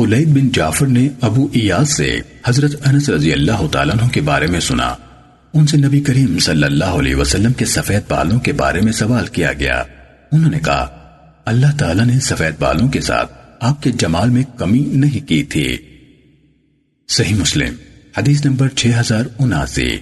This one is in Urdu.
خلید بن جعفر نے ابو ایاز سے حضرت انس رضی اللہ تعالیٰ عنہ کے بارے میں سنا۔ ان سے نبی کریم صلی اللہ علیہ وسلم کے سفید بالوں کے بارے میں سوال کیا گیا۔ انہوں نے کہا، اللہ تعالیٰ نے سفید بالوں کے ساتھ آپ کے جمال میں کمی نہیں کی تھی۔ صحیح مسلم، حدیث نمبر 6079